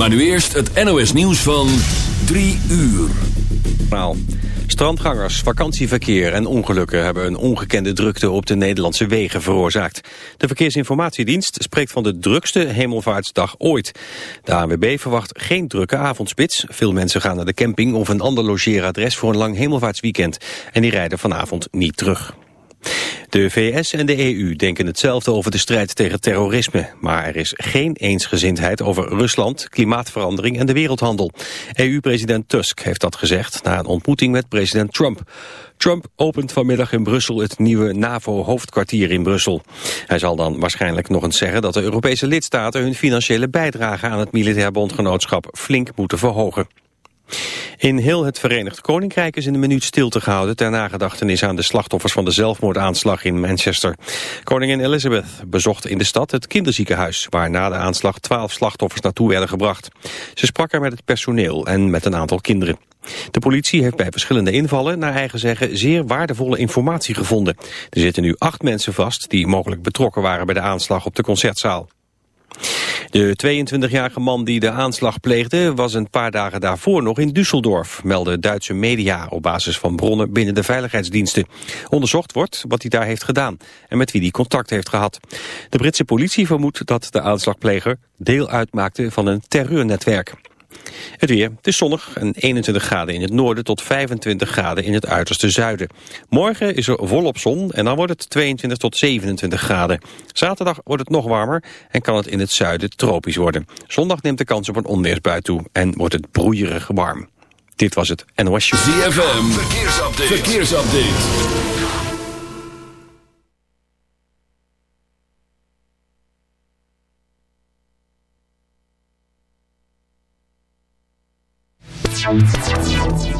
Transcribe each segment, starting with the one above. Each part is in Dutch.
Maar nu eerst het NOS nieuws van 3 uur. Strandgangers, vakantieverkeer en ongelukken hebben een ongekende drukte op de Nederlandse wegen veroorzaakt. De Verkeersinformatiedienst spreekt van de drukste hemelvaartsdag ooit. De ANWB verwacht geen drukke avondspits. Veel mensen gaan naar de camping of een ander logeeradres voor een lang hemelvaartsweekend. En die rijden vanavond niet terug. De VS en de EU denken hetzelfde over de strijd tegen terrorisme. Maar er is geen eensgezindheid over Rusland, klimaatverandering en de wereldhandel. EU-president Tusk heeft dat gezegd na een ontmoeting met president Trump. Trump opent vanmiddag in Brussel het nieuwe NAVO-hoofdkwartier in Brussel. Hij zal dan waarschijnlijk nog eens zeggen dat de Europese lidstaten hun financiële bijdrage aan het militair bondgenootschap flink moeten verhogen. In heel het Verenigd Koninkrijk is in een minuut stilte gehouden... ter nagedachtenis aan de slachtoffers van de zelfmoordaanslag in Manchester. Koningin Elizabeth bezocht in de stad het kinderziekenhuis... waar na de aanslag twaalf slachtoffers naartoe werden gebracht. Ze sprak er met het personeel en met een aantal kinderen. De politie heeft bij verschillende invallen, naar eigen zeggen, zeer waardevolle informatie gevonden. Er zitten nu acht mensen vast die mogelijk betrokken waren bij de aanslag op de concertzaal. De 22-jarige man die de aanslag pleegde was een paar dagen daarvoor nog in Düsseldorf, melden Duitse media op basis van bronnen binnen de veiligheidsdiensten. Onderzocht wordt wat hij daar heeft gedaan en met wie hij contact heeft gehad. De Britse politie vermoedt dat de aanslagpleger deel uitmaakte van een terreurnetwerk. Het weer, het is zonnig en 21 graden in het noorden tot 25 graden in het uiterste zuiden. Morgen is er volop zon en dan wordt het 22 tot 27 graden. Zaterdag wordt het nog warmer en kan het in het zuiden tropisch worden. Zondag neemt de kans op een onweersbui toe en wordt het broeierig warm. Dit was het NOS Show. ZFM, verkeersupdate. verkeersupdate. Thank you.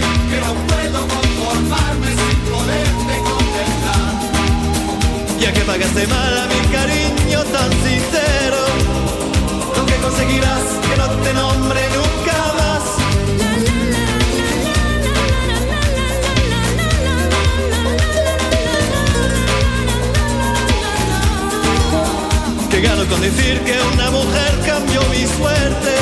Que no puedo conformarme sin poderte contemplar. Ya que pagaste mal a mi cariño tan sincero, lo que conseguirás que no te nombre nunca más. Que gano con decir que una mujer cambió mi suerte.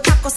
tacos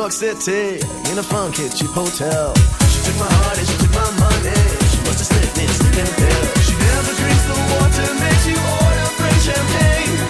York City in a funky cheap hotel. She took my heart and she took my money. She must have sniffed me a pill. She never drinks the water, makes you order French champagne.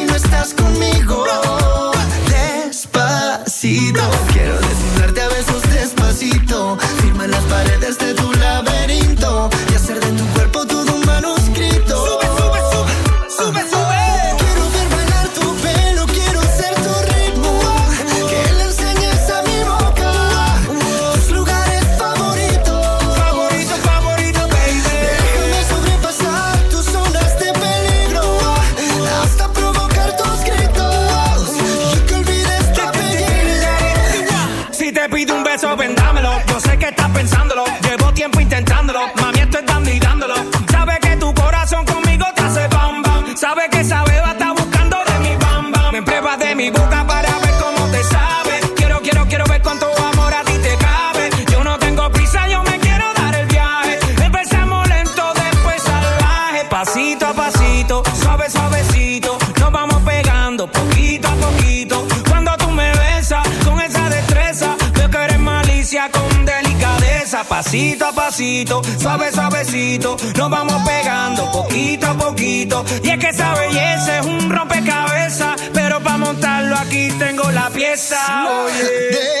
cabeza, oye.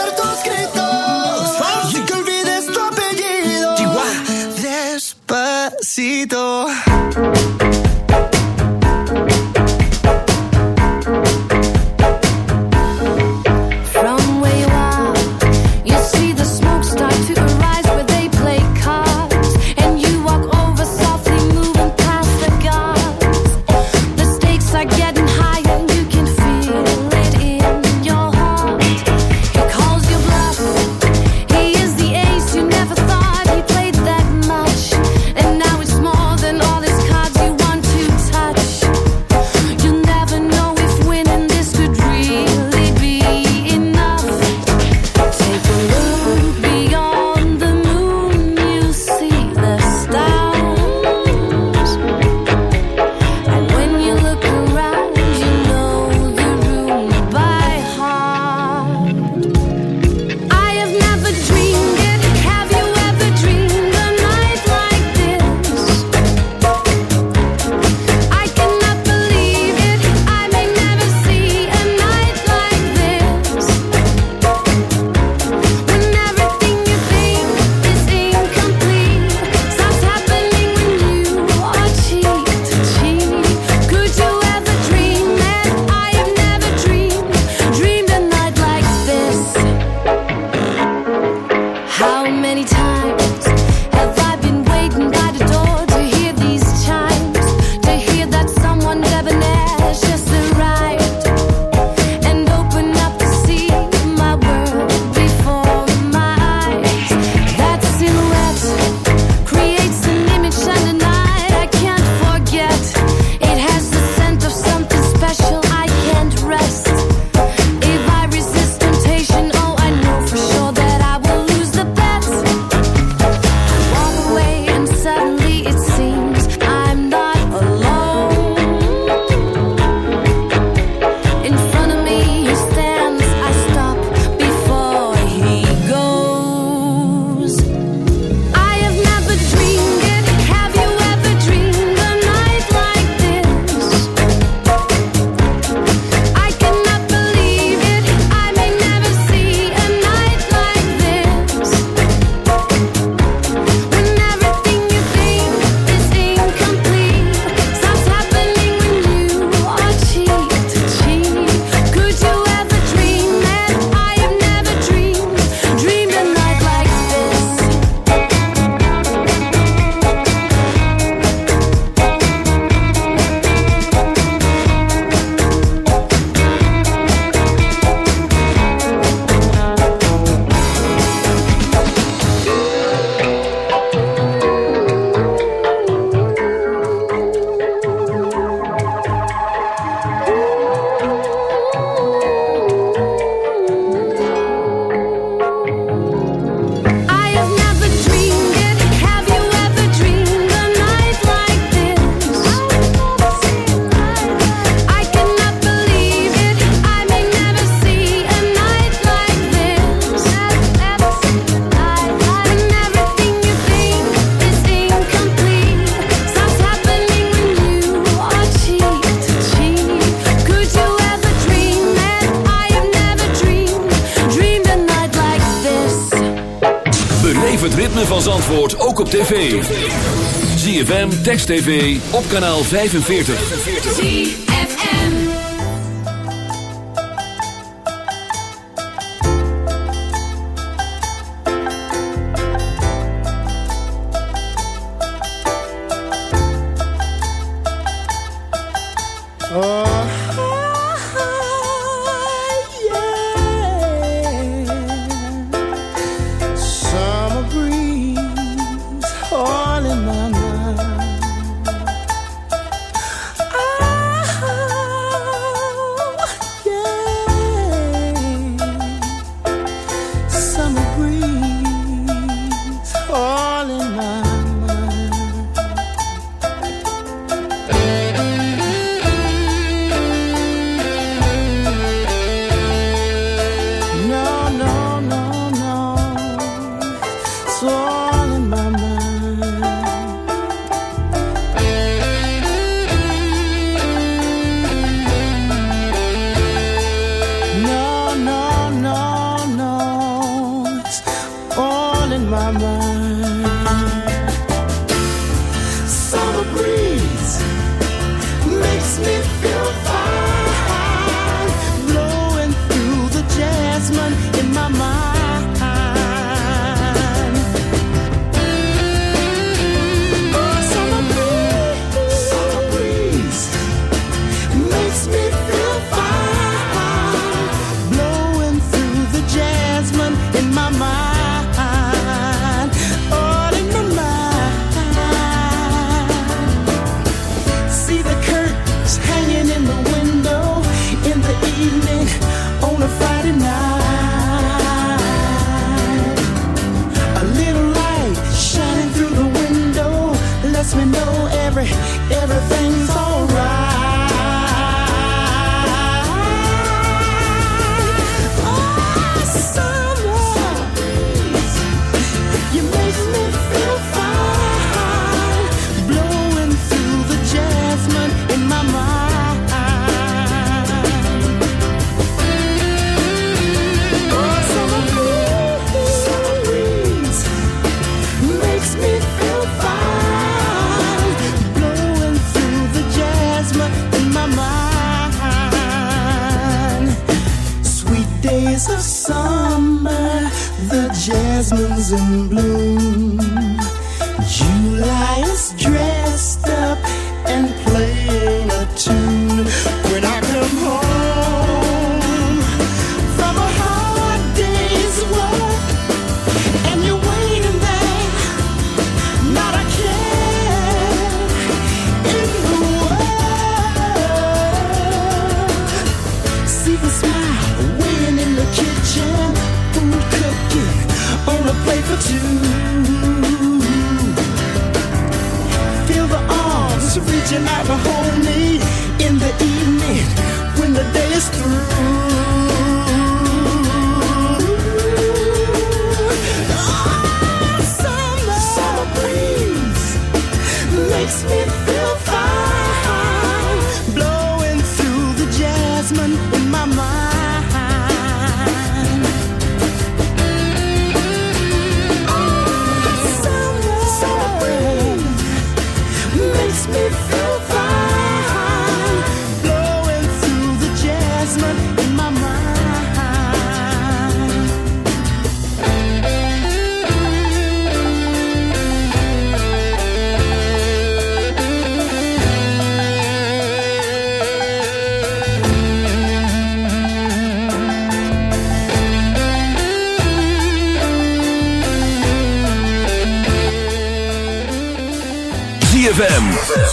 TV op kanaal 45.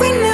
We never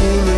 You.